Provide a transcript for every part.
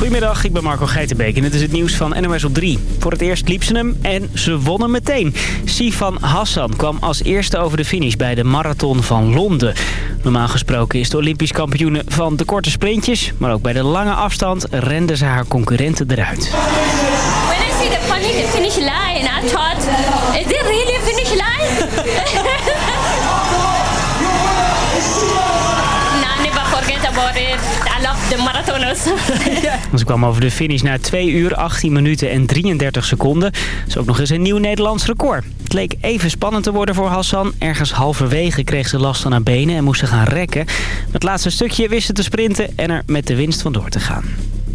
Goedemiddag, ik ben Marco Geitenbeek en dit is het nieuws van NOS op 3. Voor het eerst liep ze hem en ze wonnen meteen. Sifan Hassan kwam als eerste over de finish bij de marathon van Londen. Normaal gesproken is de Olympisch kampioene van de korte sprintjes... maar ook bij de lange afstand rende ze haar concurrenten eruit. When I see the finish line, I thought, is it really a finish line? I love the marathoners. Ze kwam over de finish na 2 uur, 18 minuten en 33 seconden. Dat is ook nog eens een nieuw Nederlands record. Het leek even spannend te worden voor Hassan. Ergens halverwege kreeg ze last van haar benen en moest ze gaan rekken. Het laatste stukje wist ze te sprinten en er met de winst vandoor te gaan.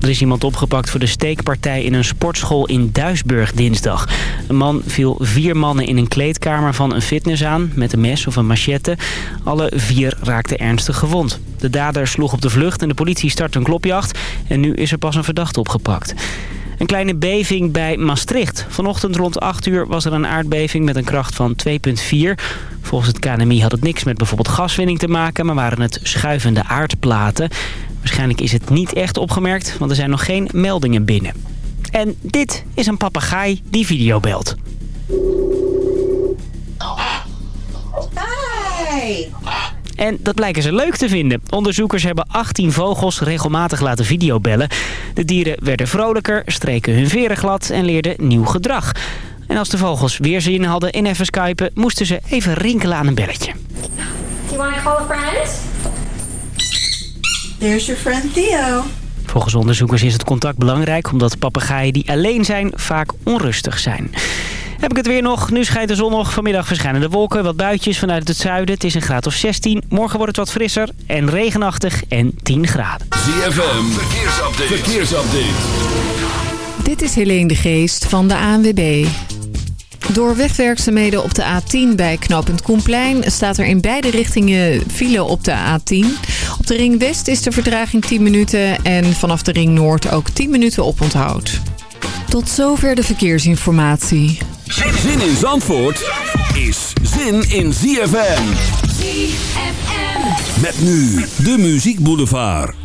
Er is iemand opgepakt voor de steekpartij in een sportschool in Duisburg dinsdag. Een man viel vier mannen in een kleedkamer van een fitness aan met een mes of een machette. Alle vier raakten ernstig gewond. De dader sloeg op de vlucht en de politie startte een klopjacht. En nu is er pas een verdachte opgepakt. Een kleine beving bij Maastricht. Vanochtend rond 8 uur was er een aardbeving met een kracht van 2,4. Volgens het KNMI had het niks met bijvoorbeeld gaswinning te maken... maar waren het schuivende aardplaten. Waarschijnlijk is het niet echt opgemerkt, want er zijn nog geen meldingen binnen. En dit is een papegaai die video belt. Hi. En dat blijken ze leuk te vinden. Onderzoekers hebben 18 vogels regelmatig laten videobellen. De dieren werden vrolijker, streken hun veren glad en leerden nieuw gedrag. En als de vogels weer zin hadden in even skypen... moesten ze even rinkelen aan een belletje. Do you want to call a friend? There's your friend Theo. Volgens onderzoekers is het contact belangrijk... omdat papegaaien die alleen zijn vaak onrustig zijn. Heb ik het weer nog. Nu schijnt de zon nog. Vanmiddag verschijnen de wolken. Wat buitjes vanuit het zuiden. Het is een graad of 16. Morgen wordt het wat frisser en regenachtig en 10 graden. ZFM, verkeersupdate. verkeersupdate. Dit is Helene de Geest van de ANWB. Door wegwerkzaamheden op de A10 bij knooppunt Koenplein staat er in beide richtingen file op de A10. Op de ring West is de vertraging 10 minuten en vanaf de ring Noord ook 10 minuten oponthoud. Tot zover de verkeersinformatie. Zin in Zandvoort is zin in ZFM. ZFM. Met nu de Muziek Boulevard.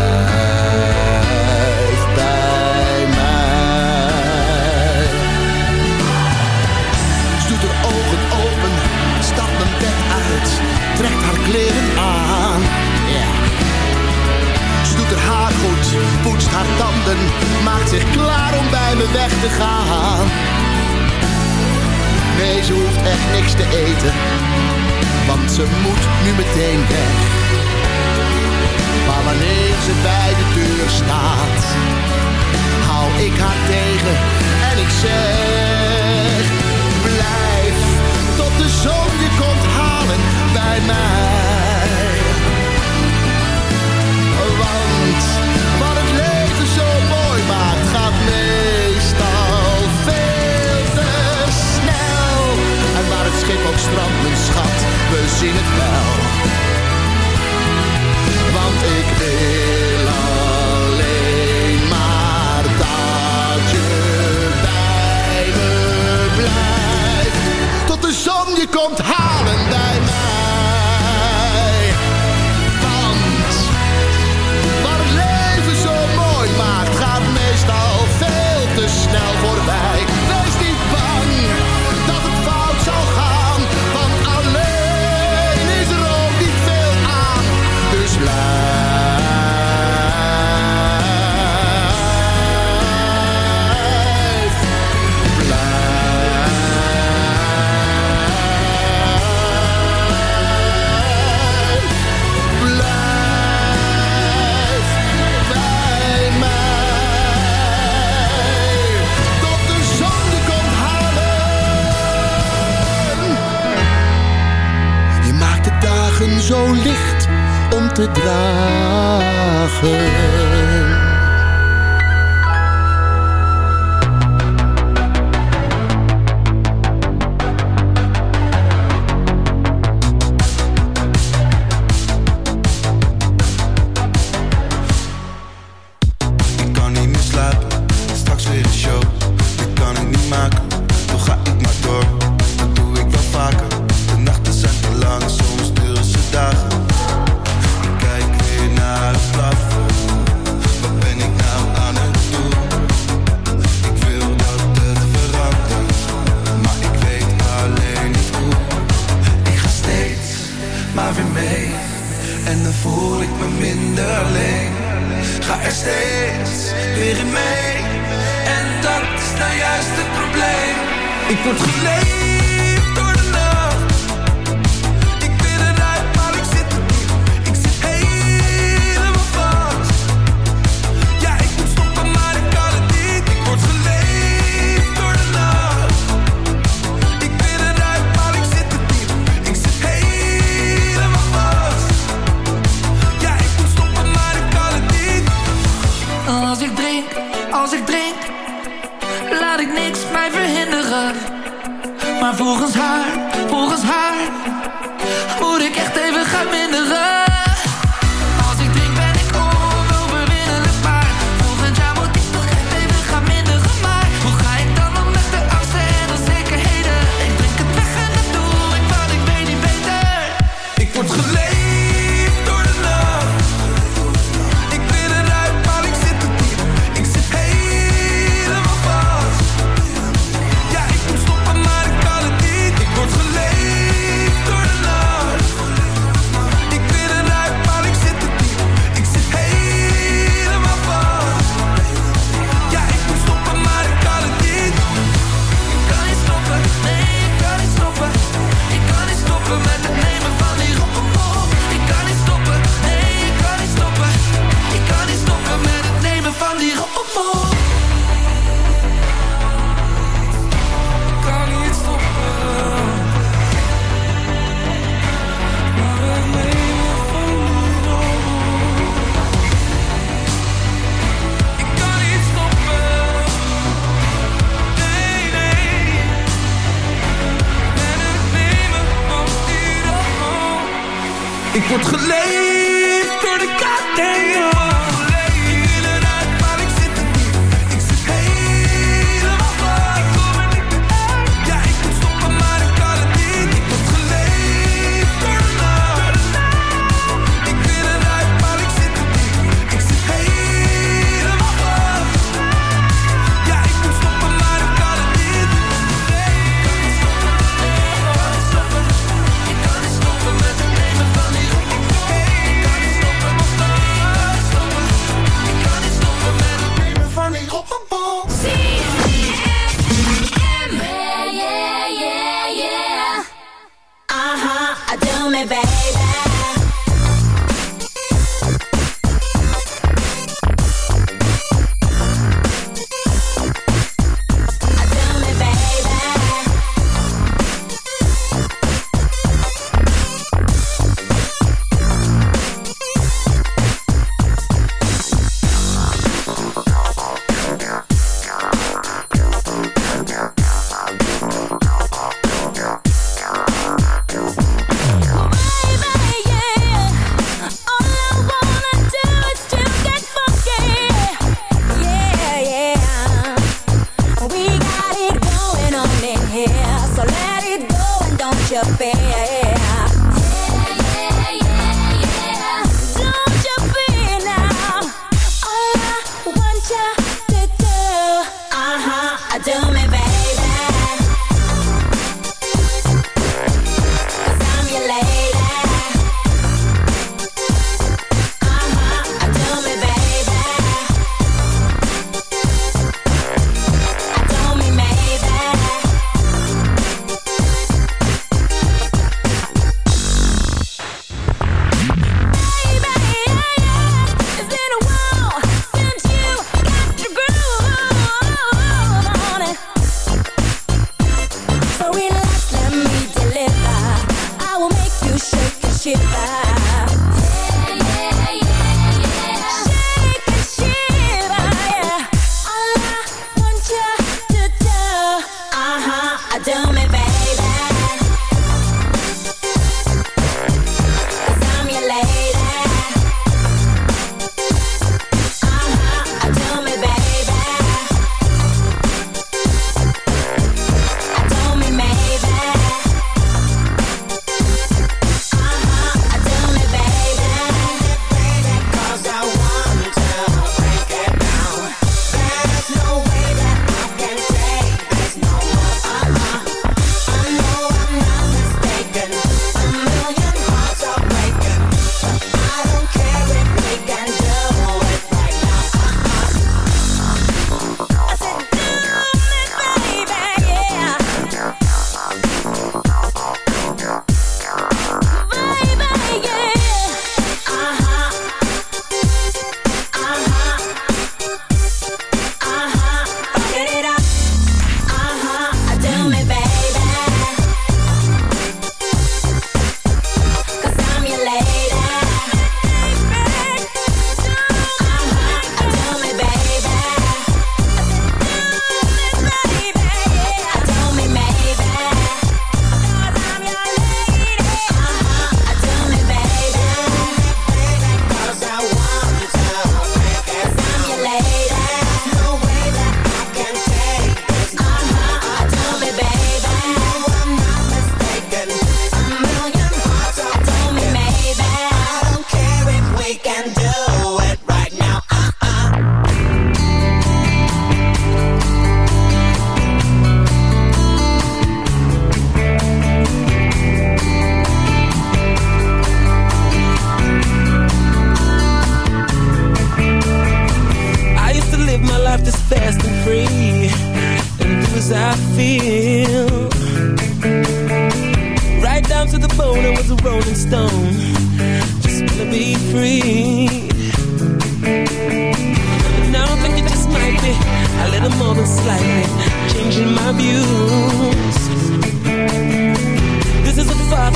zo licht om te dragen.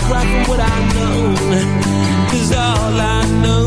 Cry from what I know. Cause all I know,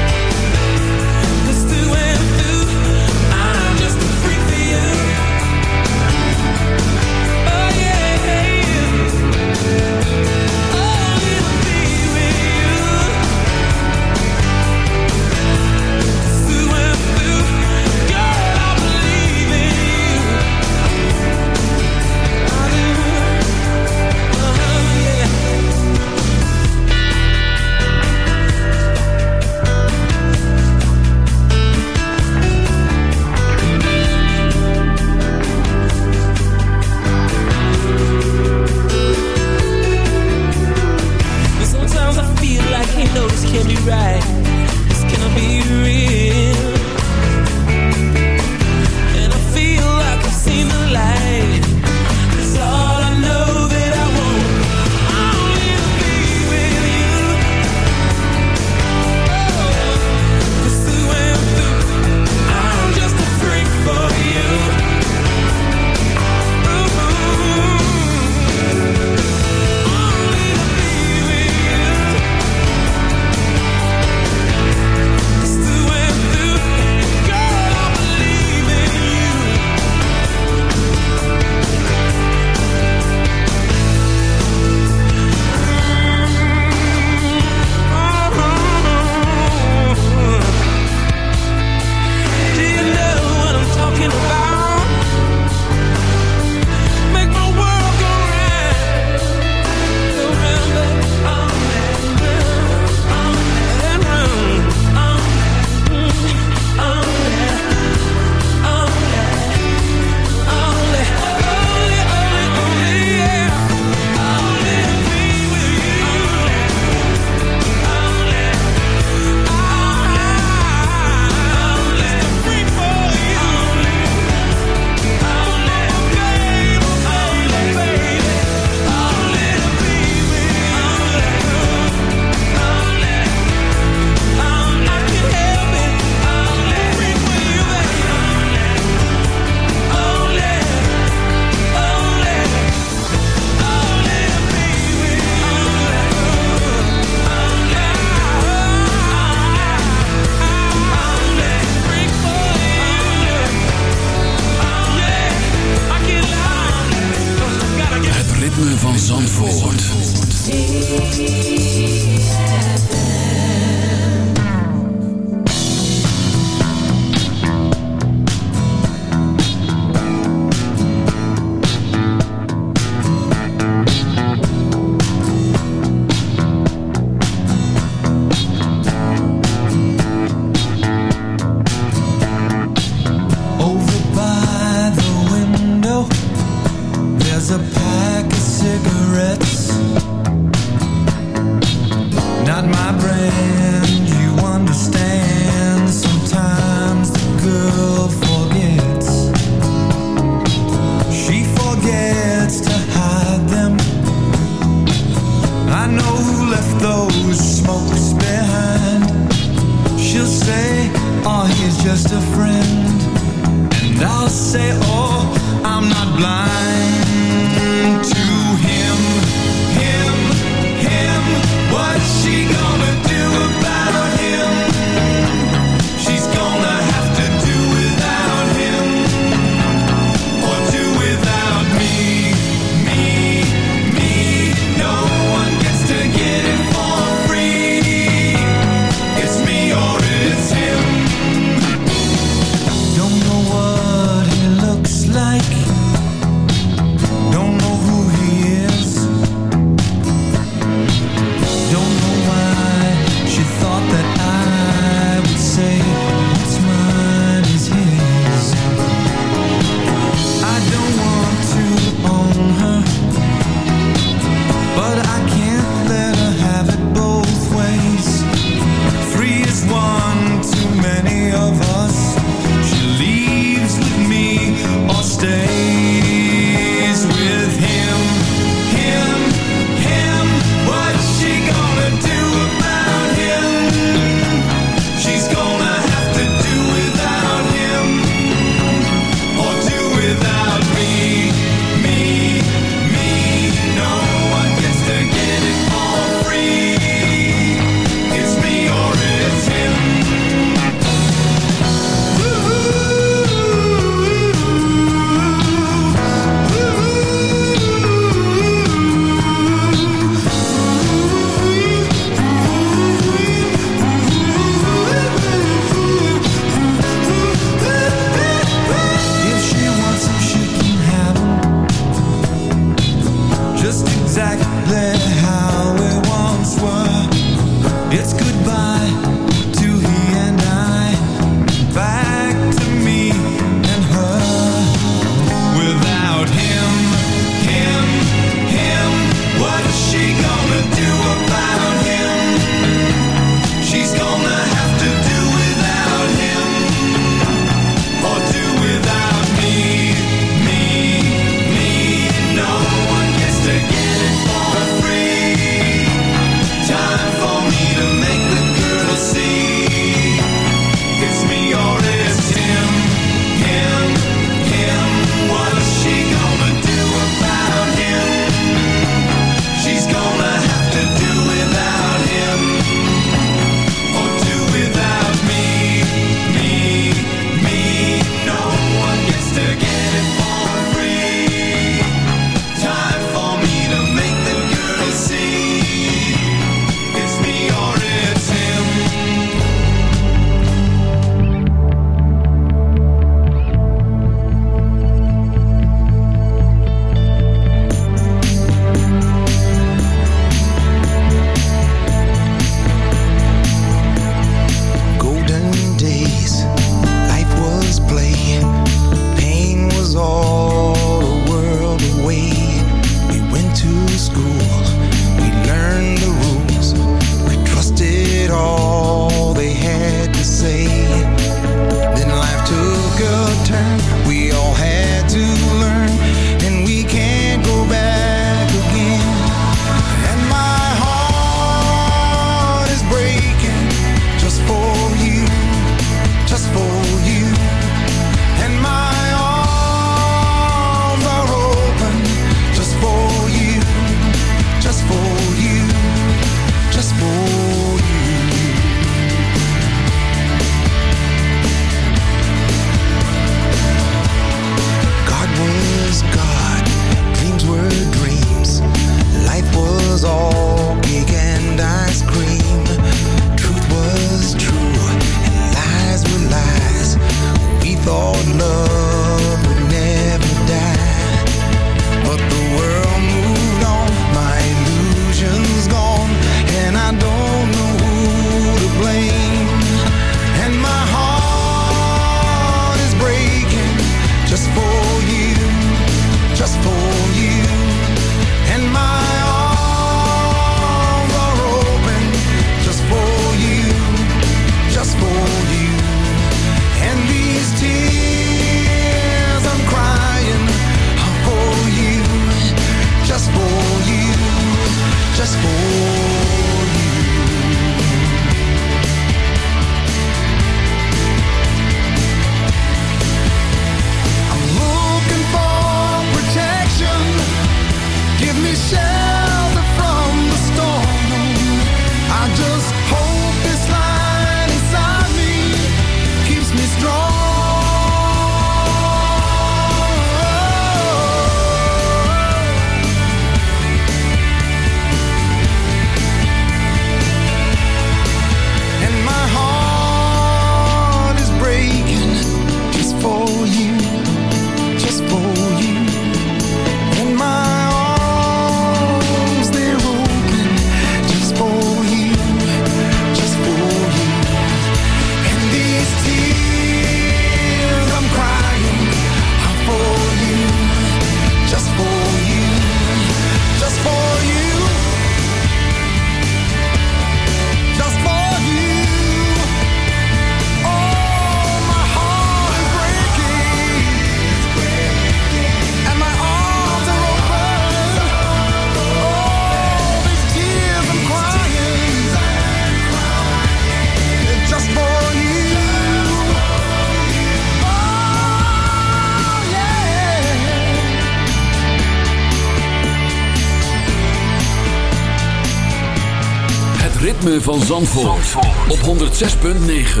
van Zandvoort, op 106.9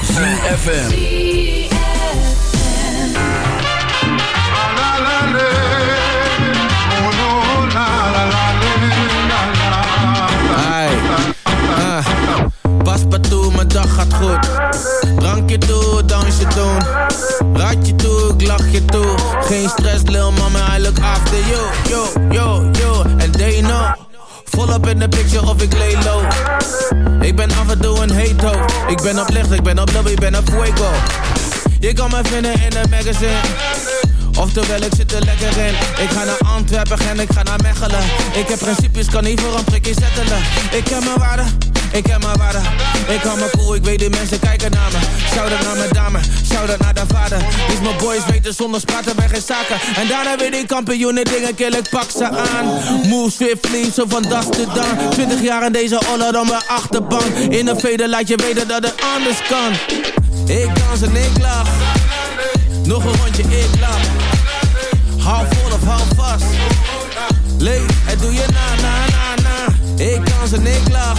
CFFM Pas maar toe, mijn dag gaat goed. Drankje toe, dansje doen. Raadje toe, ik lach je toe. Geen stress, lil mama, I look after you. Yo, yo. Vol op in de picture of ik lay low. Ik ben af en toe een heto. Ik ben op licht, ik ben op love, ik ben op fuego. Je kan me vinden in een magazine. Oftewel, ik zit er lekker in. Ik ga naar Antwerpen en ik ga naar Mechelen. Ik heb principes, kan niet voor een prikje zetten. Ik heb mijn waarde ik heb mijn waarde. Ik hou me cool, ik weet die mensen kijken naar me. Shout-out naar mijn dame, shout-out naar de vader. Dus mijn boys weten zonder spraten bij geen zaken. En daarna weer die kampioenen dingen kill, ik pak ze aan. Move swiftly, zo van das te dan. 20 jaar in deze oller dan mijn achterbank. In een veder laat je weten dat het anders kan. Ik dans en ik lach. Nog een rondje, ik lach. Hou vol of hou vast. Leef, het doe je na, na, na, na. Ik dans en ik lach.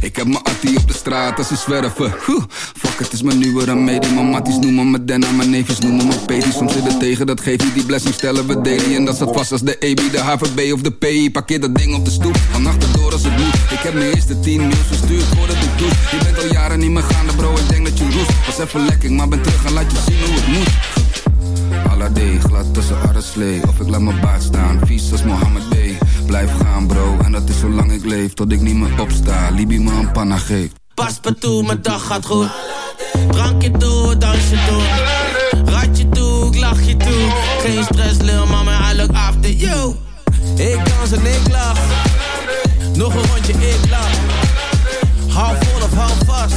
Ik heb mijn attie op de straat als een zwerver. Huh. Fuck, het is mijn nieuwe remedie. Mijn matties noemen me Denna, mijn neefjes noemen me Pedi. Soms zit het tegen, dat geeft niet die blessing stellen we daily. En dat staat vast als de EB, de HVB of de PI. Parkeer dat ding op de stoep, van achterdoor als het moet. Ik heb mijn eerste 10 mails verstuurd voordat ik doe. Je bent al jaren niet meer gaande bro, ik denk dat je roest. Was even lekker, maar ben terug en laat je zien hoe het moet. Alade, glad tussen arreslee Of ik laat mijn baard staan, vies als Mohammed Blijf gaan bro, en dat is zolang ik leef Tot ik niet meer opsta, Libi me een panna geeft Pas maar toe, mijn dag gaat goed. Drankje toe, dansje toe. Ratje toe, ik lach je toe. Geen stress, lil mama, I look after you. Ik dans en ik lach. Nog een rondje, ik lach. Hou vol of hou vast.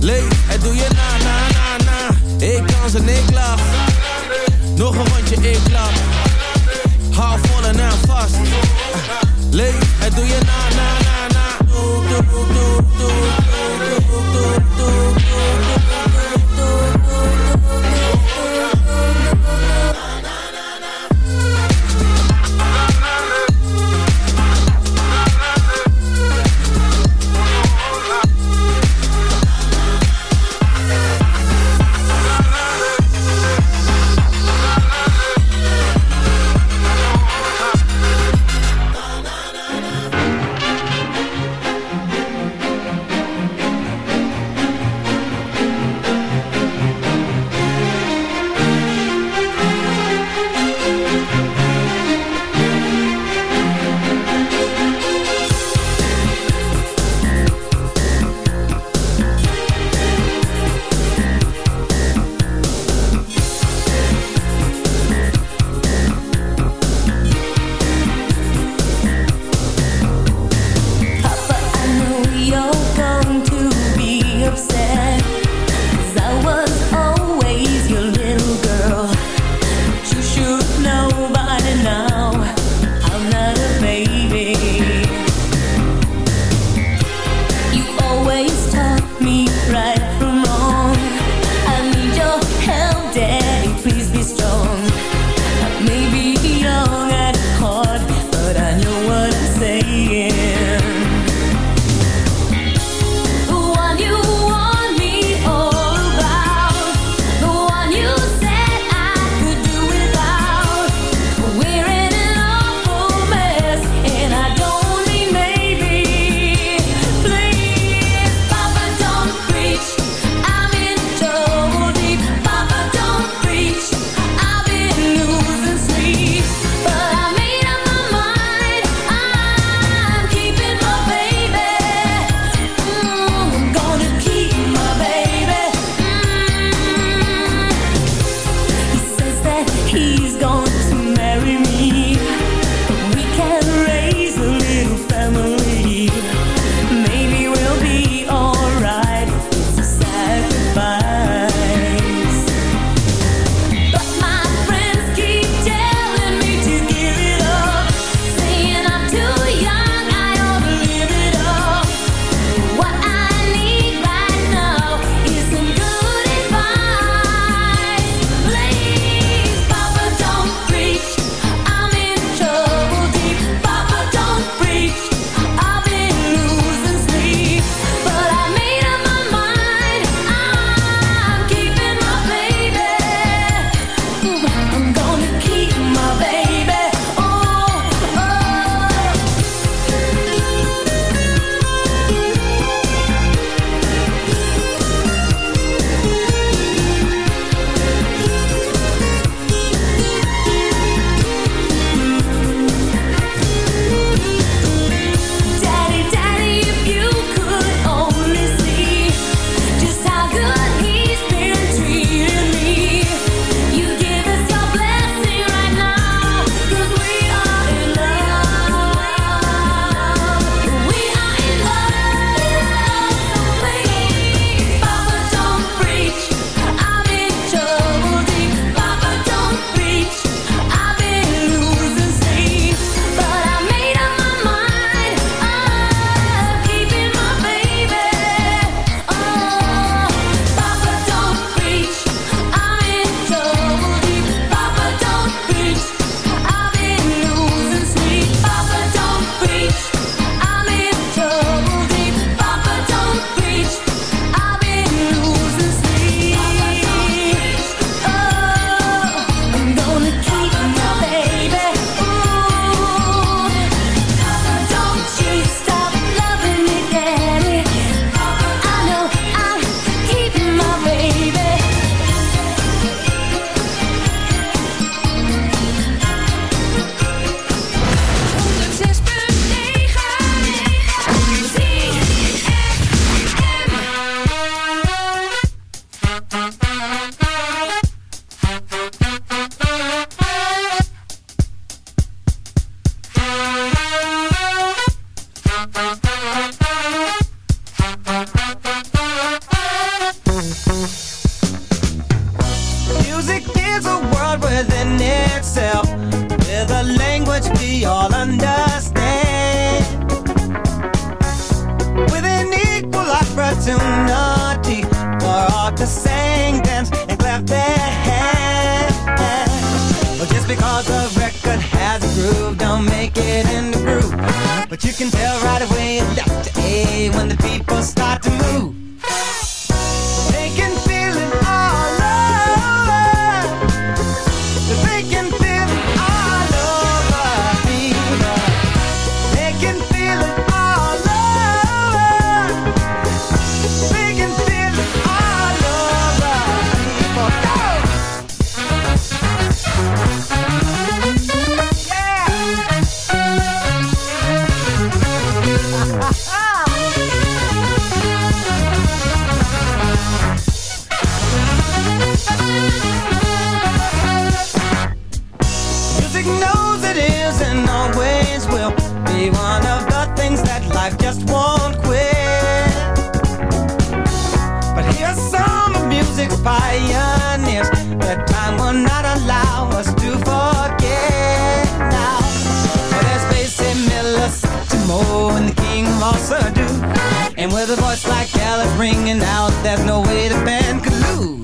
Leef, het doe je na, na, na, na. Ik dans en ik lach. Nog een rondje, ik lach. Hou vol en hou vast. Leef, het doe je na, na, na, na. way of Dr. A when the people start to move. do. And with a voice like Alice ringing out, there's no way the band could lose.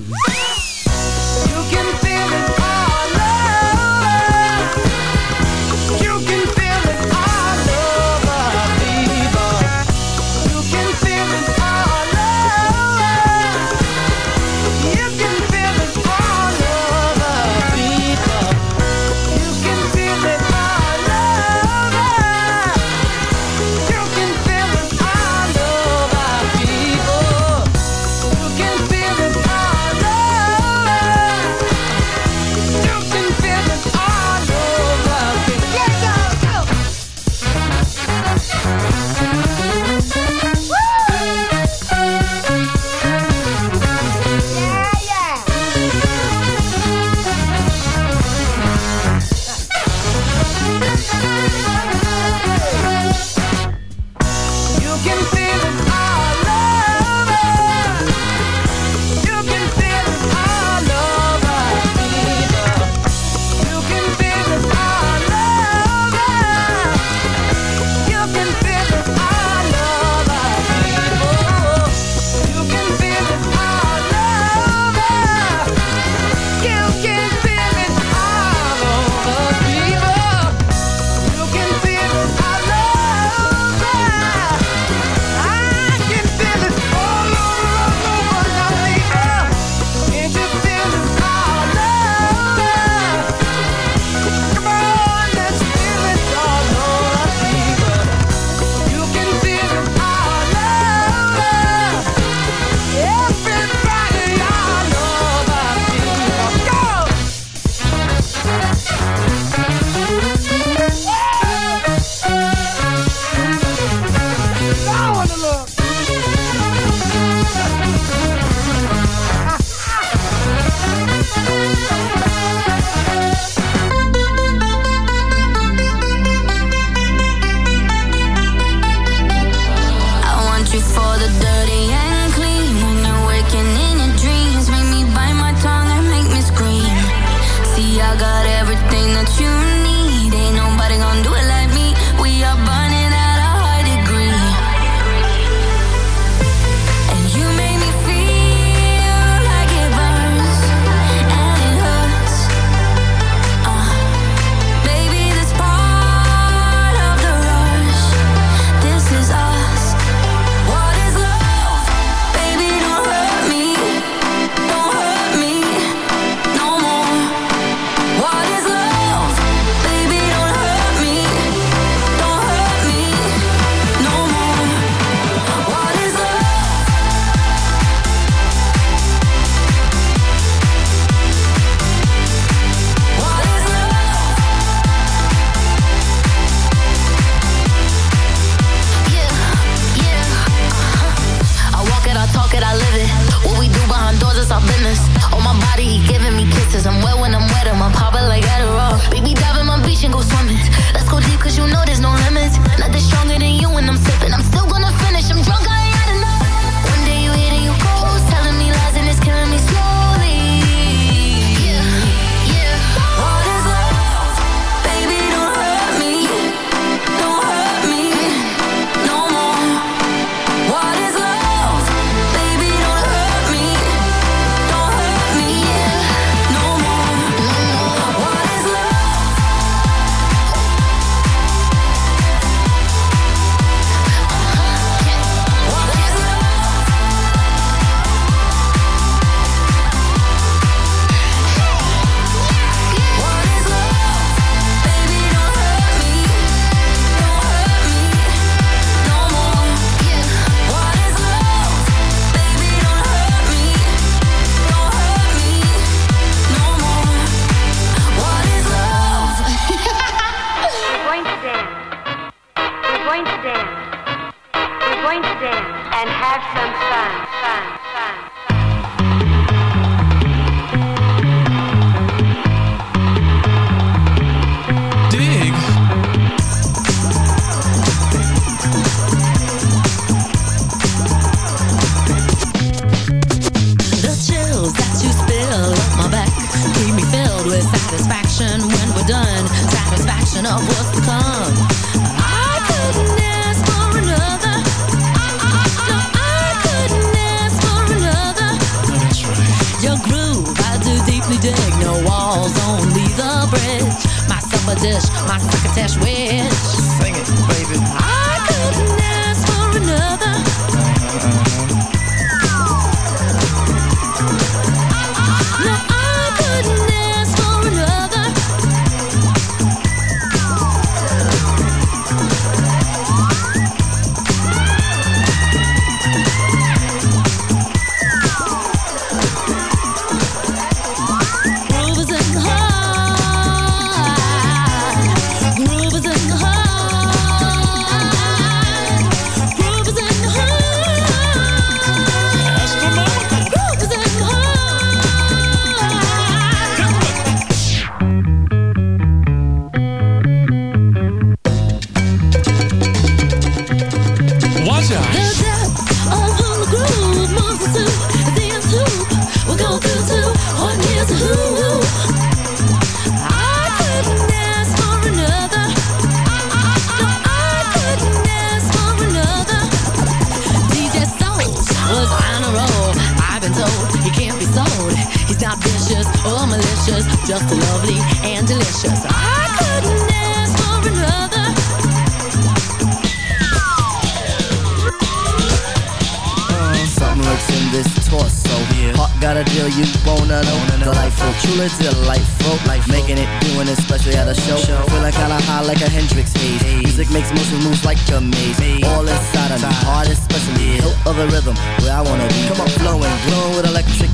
this torso. Yeah. Heart got a deal you won't know. Delightful, truly delightful. Life Making it, doing it, especially at a show. show. Feeling kinda high like a Hendrix haze. haze. Music makes motion moves like a maze. maze. All inside of me, heart especially. Yeah. Hilt of the rhythm, where I wanna be. Come on, flowing, glowing with electric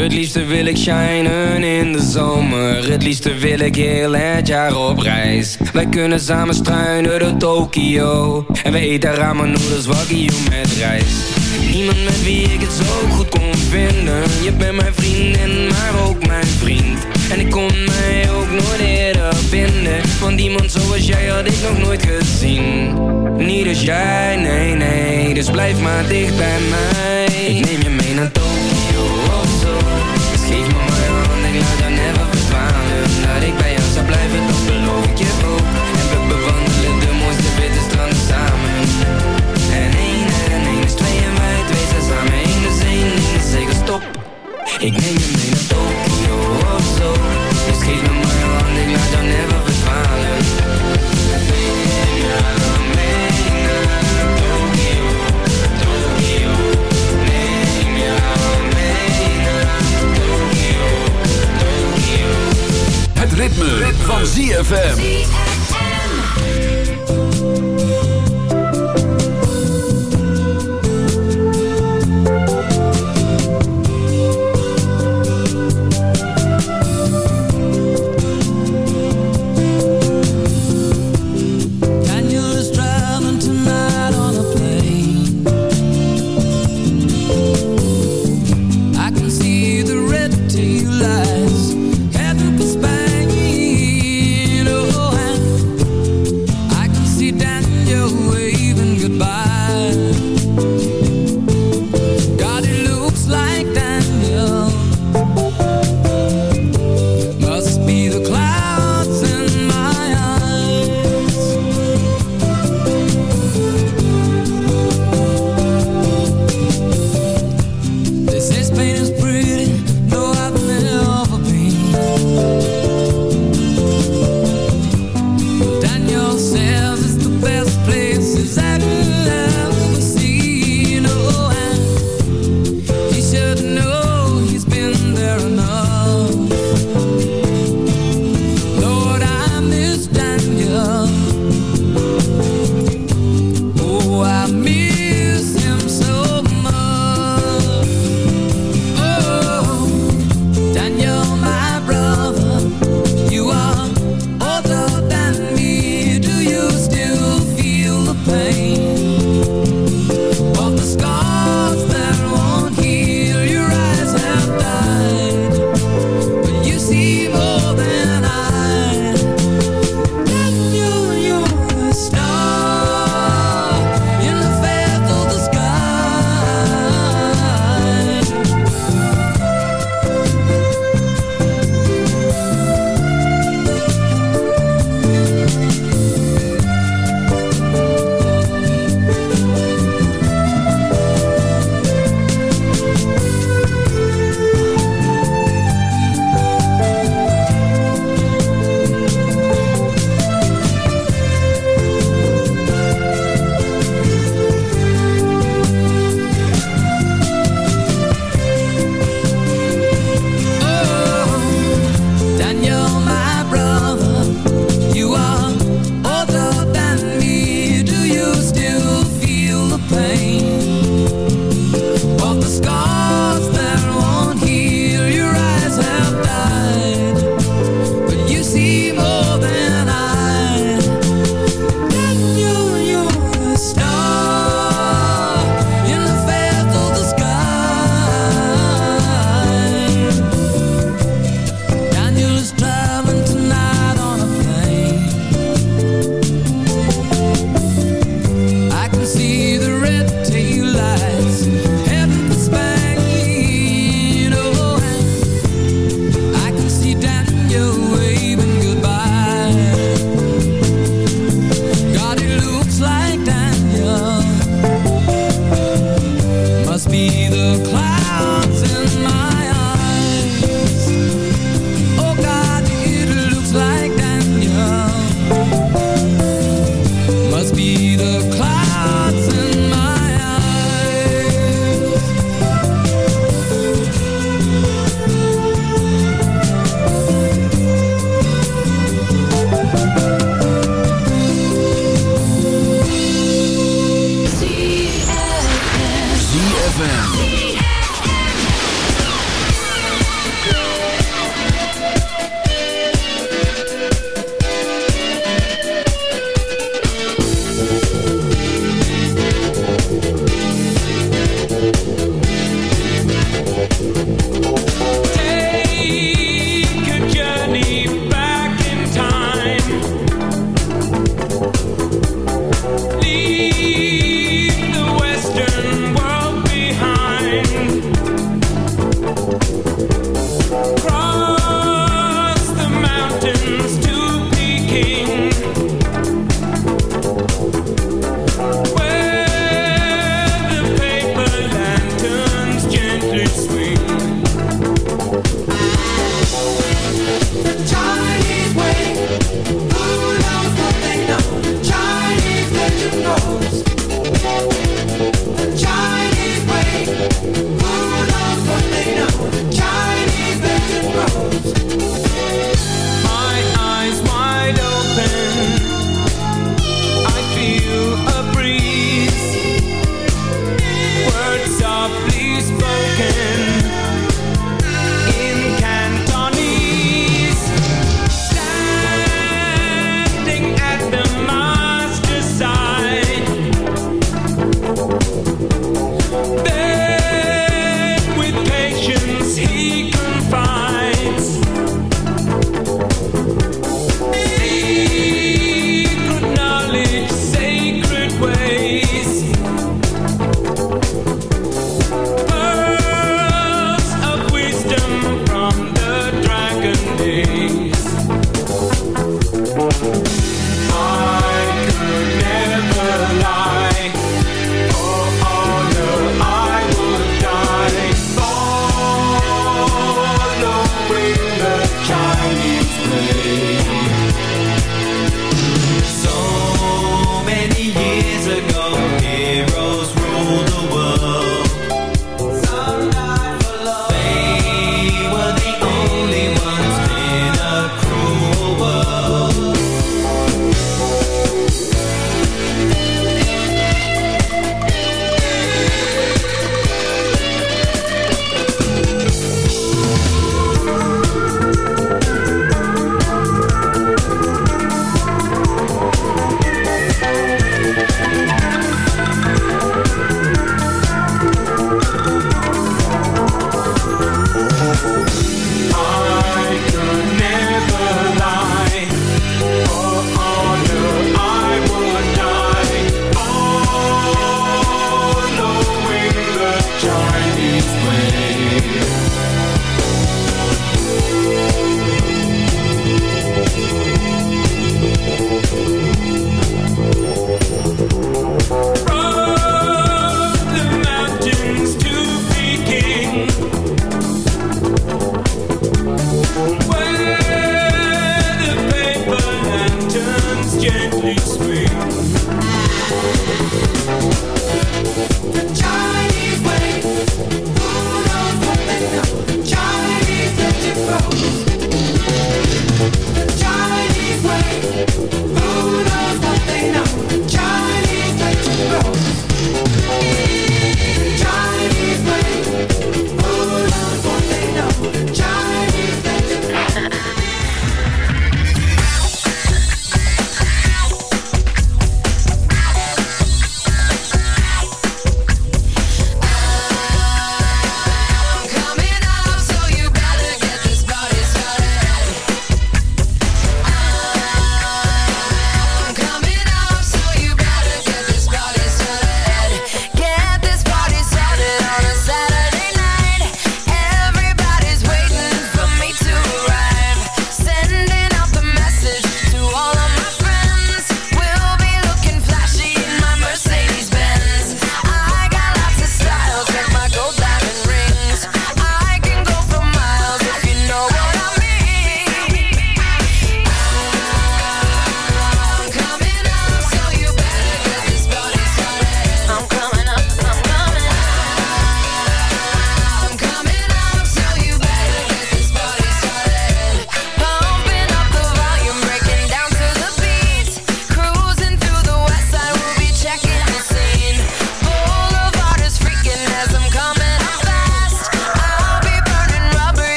Het liefste wil ik shinen in de zomer. Het liefste wil ik heel het jaar op reis. Wij kunnen samen struinen door Tokio En we eten ramen noedels wagyu met rijst. Niemand met wie ik het zo goed kon vinden. Je bent mijn vriendin, maar ook mijn vriend. En ik kon mij ook nooit eerder vinden. Want iemand zoals jij had ik nog nooit gezien. Niet als jij, nee, nee. Dus blijf maar dicht bij mij. Ik neem je mee naar Tokio Ik neem je mee naar Tokio of oh zo Dus geef me maar ik laat jou never verdwalen Het ritme. van ZFM.